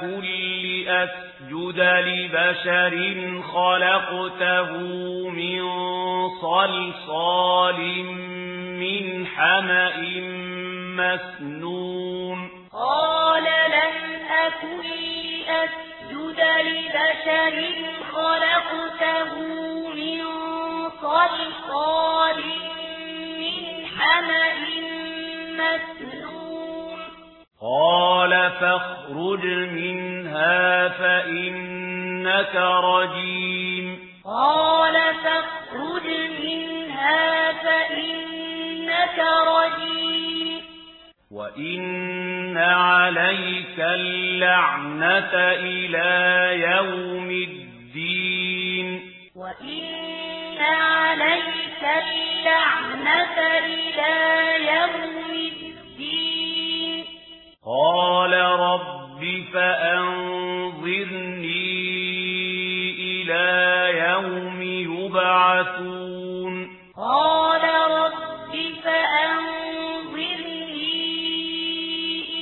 كل أسجد لبشر خلقته من صلصال من حمأ مسنون قال لن أكل أسجد لبشر خلقته من صلصال من حمأ مسنون قال فاخرج من إنك رجيم قال فاخرج منها فإنك رجيم وإن عليك اللعنة إلى يوم الدين وإن عليك اللعنة إلى يوم يبعثون. قال رب فأنظرني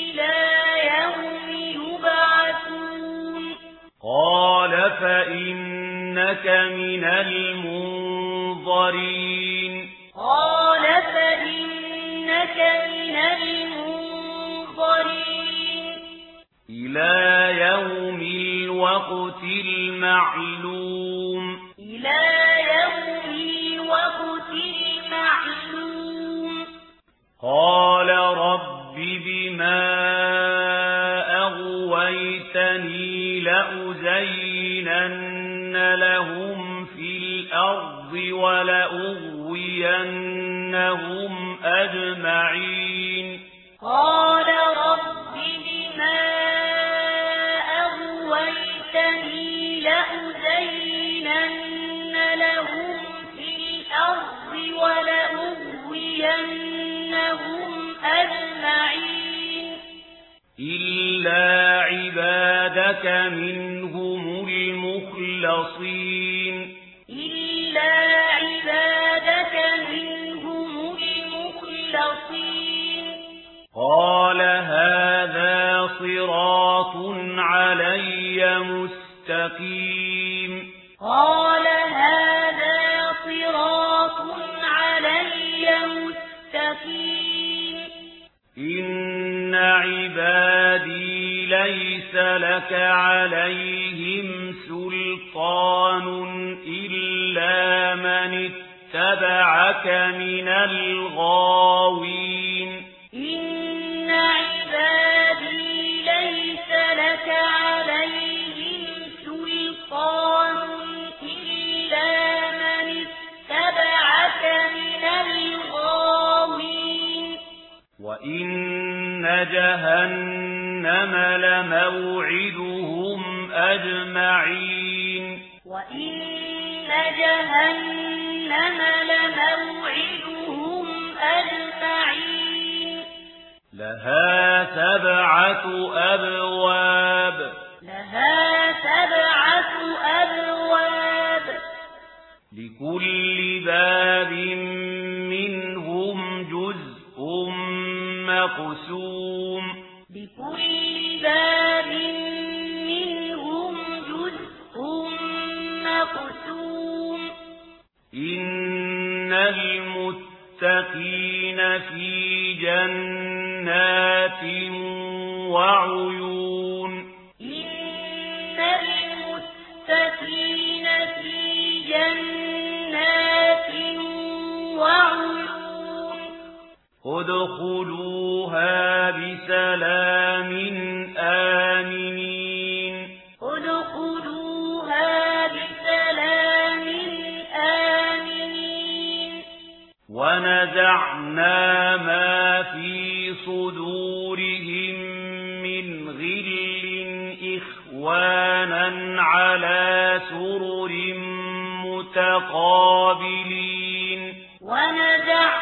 إلى يوم يبعثون. قال فإنك من المنظرين. قال فإنك من المنظرين. إلى يوم الوقت المعلوم. قال رب بما أغويتني لأزينن لهم في الأرض ولأغوينهم أجمعين قال لأزينن لهم في الأرض ولأغوينهم أجمعين. إلا عبادك منهم المخلصين. إلا عبادك منهم المخلصين. قال هذا صراط مستقيم قال هذا صراط علي مستقيم. إن عبادي ليس لك عليهم سلطان إلا من اتبعك من الغاوين. إن عبادي ليس لك عليهم جهنم لموعدهم أجمعين. وإن جهنم لموعدهم أجمعين. لها سبعة أبواب. لها سبعة أبواب. لكل باب مقسوم. بكل باب منهم جزء مقسوم. إن المتقين في جنات وعيون. ادخلوها بسلام آمنين ادخلوها بسلام آمنين ونزعنا ما في صدورهم من غل إخوانا على سرر متقابلين. ونزعنا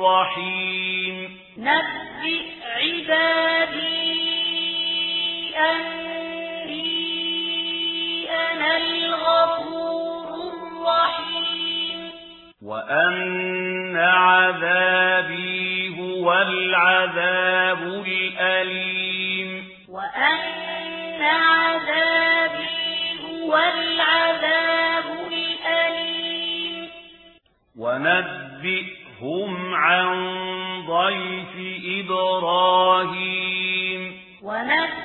الرحيم. نبئ عبادي أني أنا الغفور الرحيم. وأن عذابي هو العذاب الأليم. وأن عذابي هو العذاب الأليم. ونبئ هم عن ضيف إبراهيم ومكة